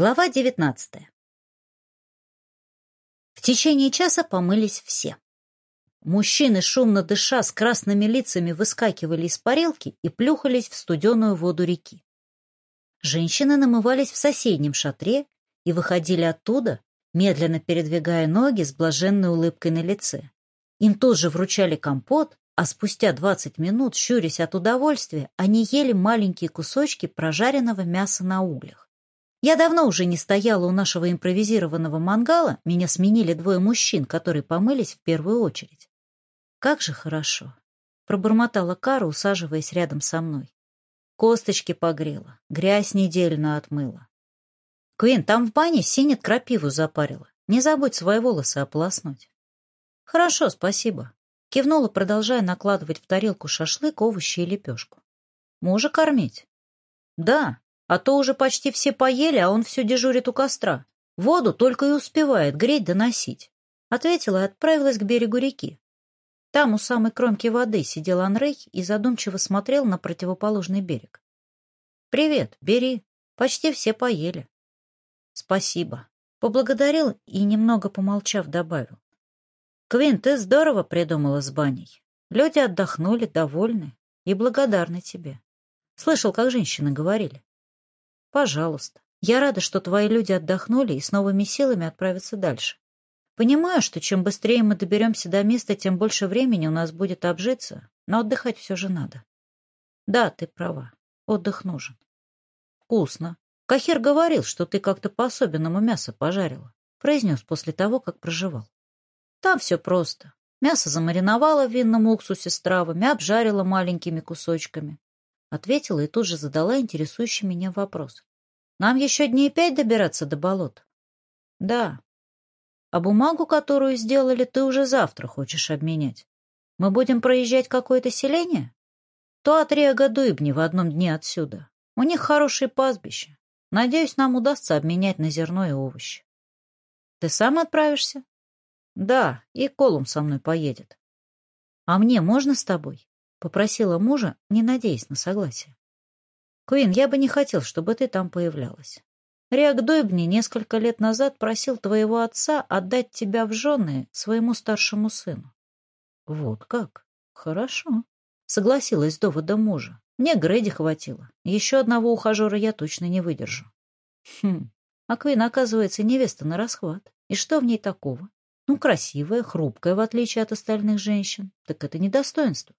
Глава 19. В течение часа помылись все. Мужчины, шумно дыша, с красными лицами выскакивали из парилки и плюхались в студеную воду реки. Женщины намывались в соседнем шатре и выходили оттуда, медленно передвигая ноги с блаженной улыбкой на лице. Им тоже вручали компот, а спустя 20 минут, щурясь от удовольствия, они ели маленькие кусочки прожаренного мяса на углях. Я давно уже не стояла у нашего импровизированного мангала, меня сменили двое мужчин, которые помылись в первую очередь. «Как же хорошо!» — пробормотала Кара, усаживаясь рядом со мной. Косточки погрела, грязь недельно отмыла. «Квин, там в бане синет крапиву запарила. Не забудь свои волосы ополоснуть». «Хорошо, спасибо», — кивнула, продолжая накладывать в тарелку шашлык, овощи и лепешку. «Мужа кормить?» «Да», а то уже почти все поели, а он все дежурит у костра. Воду только и успевает греть доносить. Ответила и отправилась к берегу реки. Там, у самой кромки воды, сидел Анрей и задумчиво смотрел на противоположный берег. «Привет, бери. Почти все поели». «Спасибо». Поблагодарил и, немного помолчав, добавил. «Квин, ты здорово придумала с баней. Люди отдохнули, довольны и благодарны тебе. Слышал, как женщины говорили. Пожалуйста. Я рада, что твои люди отдохнули и с новыми силами отправятся дальше. Понимаю, что чем быстрее мы доберемся до места, тем больше времени у нас будет обжиться, но отдыхать все же надо. Да, ты права. Отдых нужен. Вкусно. Кахер говорил, что ты как-то по-особенному мясо пожарила. Произнес после того, как проживал. Там все просто. Мясо замариновала в винном уксусе с травами, обжарила маленькими кусочками. Ответила и тут же задала интересующий меня вопрос. «Нам еще дней пять добираться до болот?» «Да. А бумагу, которую сделали, ты уже завтра хочешь обменять. Мы будем проезжать какое-то селение?» «То от Риагадуибни в одном дне отсюда. У них хорошие пастбища. Надеюсь, нам удастся обменять на зерно и овощи». «Ты сам отправишься?» «Да, и Колум со мной поедет». «А мне можно с тобой?» Попросила мужа, не надеясь на согласие. «Куин, я бы не хотел, чтобы ты там появлялась. Риак Дойбни несколько лет назад просил твоего отца отдать тебя в жены своему старшему сыну». «Вот как? Хорошо», — согласилась с доводом мужа. «Мне Грэди хватило. Еще одного ухажера я точно не выдержу». «Хм, а Квин, оказывается, невеста на расхват. И что в ней такого? Ну, красивая, хрупкая, в отличие от остальных женщин. Так это недостоинство.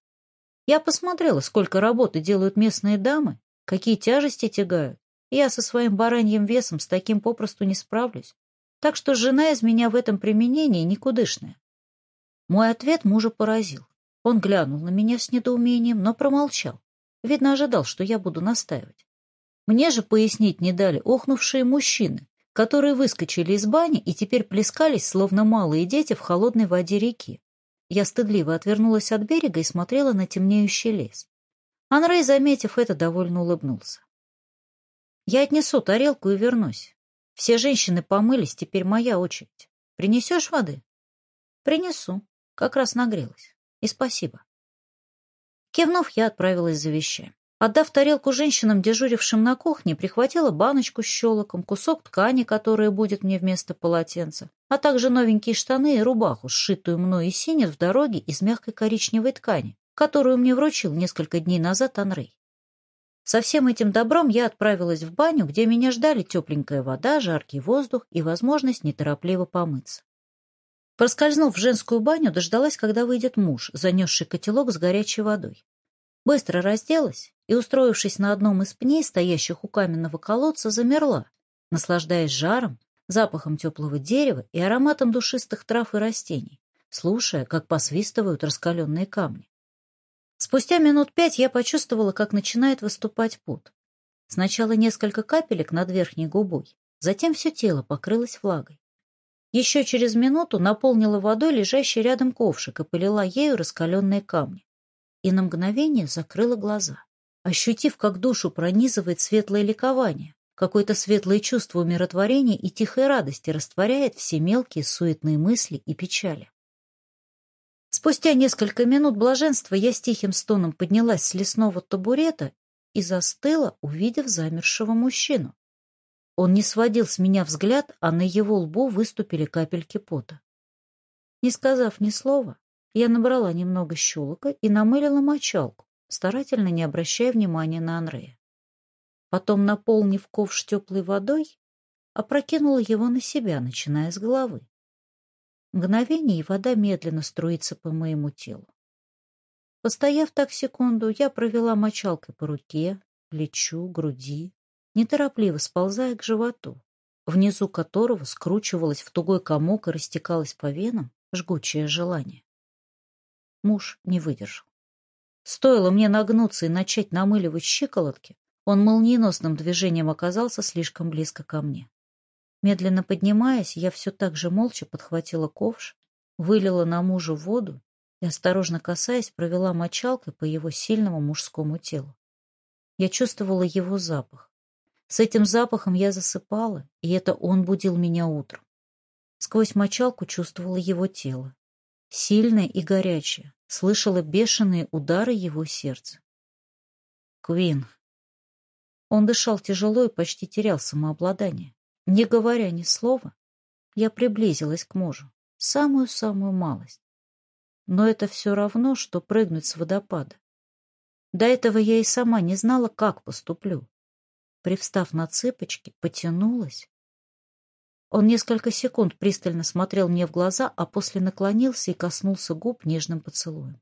Я посмотрела, сколько работы делают местные дамы, какие тяжести тягают. Я со своим бараньим весом с таким попросту не справлюсь. Так что жена из меня в этом применении никудышная. Мой ответ мужа поразил. Он глянул на меня с недоумением, но промолчал. Видно, ожидал, что я буду настаивать. Мне же пояснить не дали охнувшие мужчины, которые выскочили из бани и теперь плескались, словно малые дети, в холодной воде реки. Я стыдливо отвернулась от берега и смотрела на темнеющий лес. Анрей, заметив это, довольно улыбнулся. «Я отнесу тарелку и вернусь. Все женщины помылись, теперь моя очередь. Принесешь воды?» «Принесу. Как раз нагрелась. И спасибо». Кивнув, я отправилась за вещами. Отдав тарелку женщинам, дежурившим на кухне, прихватила баночку с щелоком, кусок ткани, которая будет мне вместо полотенца, а также новенькие штаны и рубаху, сшитую мной и синет в дороге из мягкой коричневой ткани, которую мне вручил несколько дней назад Анрей. Со всем этим добром я отправилась в баню, где меня ждали тепленькая вода, жаркий воздух и возможность неторопливо помыться. Проскользнув в женскую баню, дождалась, когда выйдет муж, занесший котелок с горячей водой. Быстро разделась и, устроившись на одном из пней, стоящих у каменного колодца, замерла, наслаждаясь жаром, запахом теплого дерева и ароматом душистых трав и растений, слушая, как посвистывают раскаленные камни. Спустя минут пять я почувствовала, как начинает выступать пот. Сначала несколько капелек над верхней губой, затем все тело покрылось влагой. Еще через минуту наполнила водой лежащий рядом ковшик и полила ею раскаленные камни. И на мгновение закрыла глаза, ощутив, как душу пронизывает светлое ликование, Какое-то светлое чувство умиротворения и тихой радости растворяет все мелкие суетные мысли и печали. Спустя несколько минут блаженства я с тихим стоном поднялась с лесного табурета и застыла, увидев замершего мужчину. Он не сводил с меня взгляд, а на его лбу выступили капельки пота. Не сказав ни слова, я набрала немного щелока и намылила мочалку, старательно не обращая внимания на Андрея. Потом, наполнив ковш теплой водой, опрокинула его на себя, начиная с головы. Мгновение, и вода медленно струится по моему телу. Постояв так секунду, я провела мочалкой по руке, плечу, груди, неторопливо сползая к животу, внизу которого скручивалось в тугой комок и растекалось по венам жгучее желание. Муж не выдержал. Стоило мне нагнуться и начать намыливать щиколотки, он молниеносным движением оказался слишком близко ко мне. Медленно поднимаясь, я все так же молча подхватила ковш, вылила на мужа воду и, осторожно касаясь, провела мочалкой по его сильному мужскому телу. Я чувствовала его запах. С этим запахом я засыпала, и это он будил меня утром. Сквозь мочалку чувствовала его тело. Сильное и горячее. Слышала бешеные удары его сердца. «Квин, он дышал тяжело и почти терял самообладание. Не говоря ни слова, я приблизилась к мужу. Самую-самую малость. Но это все равно, что прыгнуть с водопада. До этого я и сама не знала, как поступлю. Привстав на цыпочки, потянулась. Он несколько секунд пристально смотрел мне в глаза, а после наклонился и коснулся губ нежным поцелуем.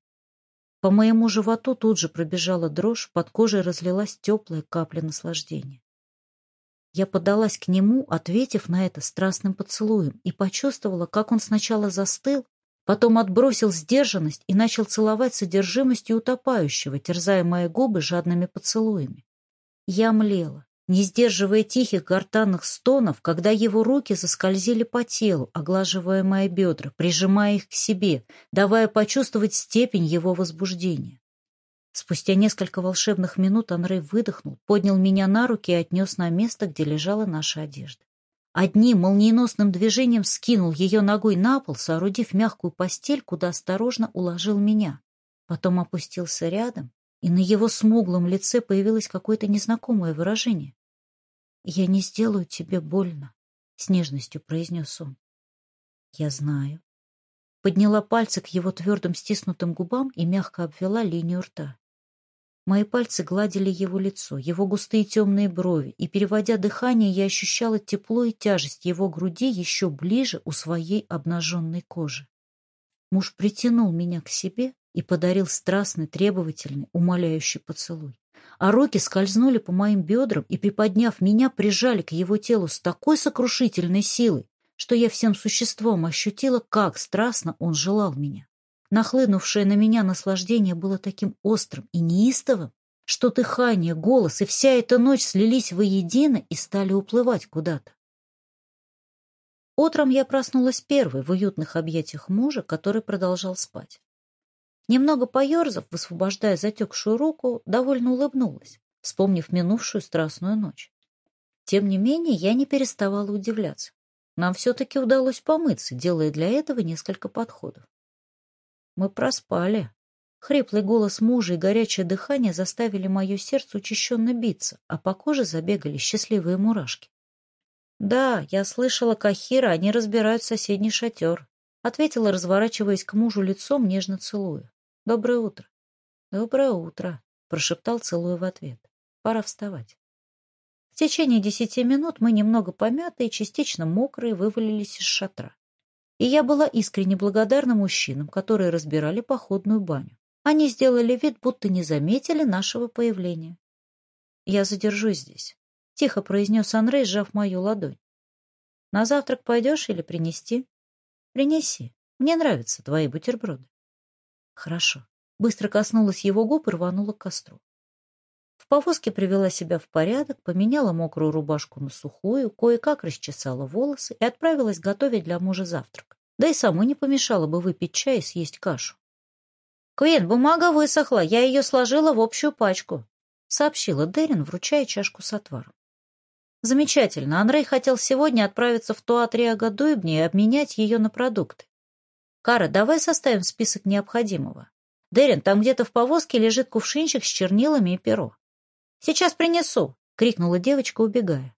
По моему животу тут же пробежала дрожь, под кожей разлилась теплая капля наслаждения. Я подалась к нему, ответив на это страстным поцелуем, и почувствовала, как он сначала застыл, потом отбросил сдержанность и начал целовать содержимостью утопающего, терзая мои губы жадными поцелуями. Я млела не сдерживая тихих гортанных стонов, когда его руки заскользили по телу, оглаживая мои бедра, прижимая их к себе, давая почувствовать степень его возбуждения. Спустя несколько волшебных минут Анрей выдохнул, поднял меня на руки и отнес на место, где лежала наша одежда. Одним молниеносным движением скинул ее ногой на пол, соорудив мягкую постель, куда осторожно уложил меня. Потом опустился рядом, и на его смуглом лице появилось какое-то незнакомое выражение. «Я не сделаю тебе больно», — с нежностью произнес он. «Я знаю». Подняла пальцы к его твердым стиснутым губам и мягко обвела линию рта. Мои пальцы гладили его лицо, его густые темные брови, и, переводя дыхание, я ощущала тепло и тяжесть его груди еще ближе у своей обнаженной кожи. Муж притянул меня к себе и подарил страстный, требовательный, умоляющий поцелуй а руки скользнули по моим бедрам и, приподняв меня, прижали к его телу с такой сокрушительной силой, что я всем существом ощутила, как страстно он желал меня. Нахлынувшее на меня наслаждение было таким острым и неистовым, что дыхание, голос и вся эта ночь слились воедино и стали уплывать куда-то. Утром я проснулась первой в уютных объятиях мужа, который продолжал спать. Немного поерзав, высвобождая затекшую руку, довольно улыбнулась, вспомнив минувшую страстную ночь. Тем не менее, я не переставала удивляться. Нам все-таки удалось помыться, делая для этого несколько подходов. Мы проспали. Хриплый голос мужа и горячее дыхание заставили мое сердце учащенно биться, а по коже забегали счастливые мурашки. «Да, я слышала, Кахира, они разбирают соседний шатер», — ответила, разворачиваясь к мужу лицом, нежно целуя. «Доброе утро». «Доброе утро», — прошептал, целую в ответ. «Пора вставать». В течение десяти минут мы немного помятые, частично мокрые, вывалились из шатра. И я была искренне благодарна мужчинам, которые разбирали походную баню. Они сделали вид, будто не заметили нашего появления. «Я задержусь здесь», — тихо произнес Андрей, сжав мою ладонь. «На завтрак пойдешь или принести?» «Принеси. Мне нравятся твои бутерброды». Хорошо. Быстро коснулась его губ и рванула к костру. В повозке привела себя в порядок, поменяла мокрую рубашку на сухую, кое-как расчесала волосы и отправилась готовить для мужа завтрак. Да и самой не помешало бы выпить чай и съесть кашу. «Квин, бумага высохла, я ее сложила в общую пачку», — сообщила Дерин, вручая чашку с отваром. Замечательно, Андрей хотел сегодня отправиться в Туатрия Гадуйбни и обменять ее на продукты. «Кара, давай составим список необходимого. Дерин, там где-то в повозке лежит кувшинчик с чернилами и перо». «Сейчас принесу!» — крикнула девочка, убегая.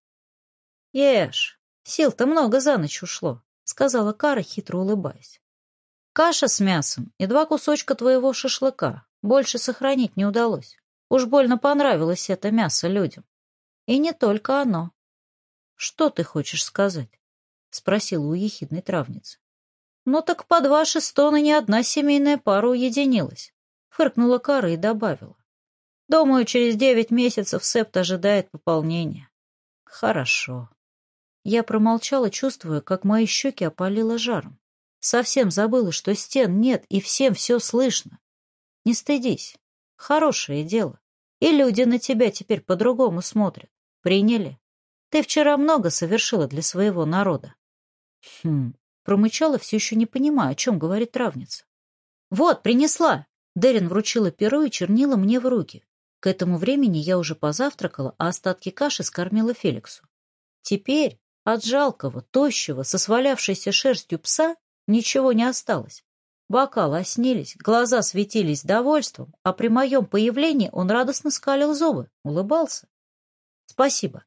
«Ешь, сил-то много за ночь ушло», — сказала Кара, хитро улыбаясь. «Каша с мясом и два кусочка твоего шашлыка. Больше сохранить не удалось. Уж больно понравилось это мясо людям. И не только оно». «Что ты хочешь сказать?» — спросила у ехидной травницы. «Ну так под ваши стоны ни одна семейная пара уединилась», — фыркнула Кара и добавила. «Думаю, через девять месяцев септ ожидает пополнения». «Хорошо». Я промолчала, чувствуя, как мои щеки опалило жаром. Совсем забыла, что стен нет, и всем все слышно. Не стыдись. Хорошее дело. И люди на тебя теперь по-другому смотрят. Приняли? Ты вчера много совершила для своего народа. Хм, Промычала, все еще не понимая, о чем говорит травница. «Вот, принесла!» Дерин вручила перо и чернила мне в руки. К этому времени я уже позавтракала, а остатки каши скормила Феликсу. Теперь от жалкого, тощего, со свалявшейся шерстью пса ничего не осталось. Бокалы оснились, глаза светились довольством, а при моем появлении он радостно скалил зубы, улыбался. «Спасибо.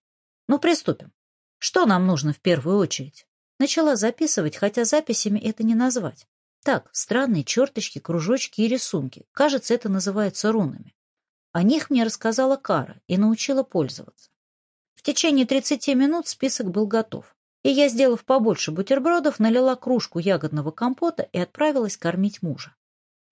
Ну, приступим. Что нам нужно в первую очередь?» Начала записывать, хотя записями это не назвать. Так, странные черточки, кружочки и рисунки. Кажется, это называется рунами. О них мне рассказала Кара и научила пользоваться. В течение 30 минут список был готов. И я, сделав побольше бутербродов, налила кружку ягодного компота и отправилась кормить мужа.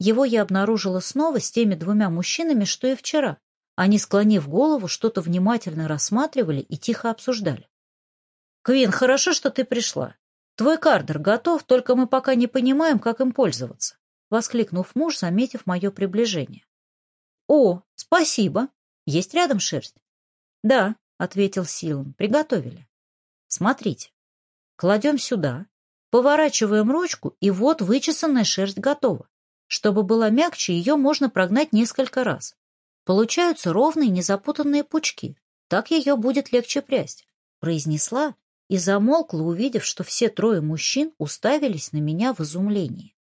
Его я обнаружила снова с теми двумя мужчинами, что и вчера. Они, склонив голову, что-то внимательно рассматривали и тихо обсуждали. «Квин, хорошо, что ты пришла. Твой кардер готов, только мы пока не понимаем, как им пользоваться», — воскликнув муж, заметив мое приближение. «О, спасибо. Есть рядом шерсть?» «Да», — ответил Силан, — «приготовили». «Смотрите. Кладем сюда, поворачиваем ручку, и вот вычесанная шерсть готова. Чтобы была мягче, ее можно прогнать несколько раз. Получаются ровные незапутанные пучки. Так ее будет легче прясть», — произнесла, и замолкла, увидев, что все трое мужчин уставились на меня в изумлении.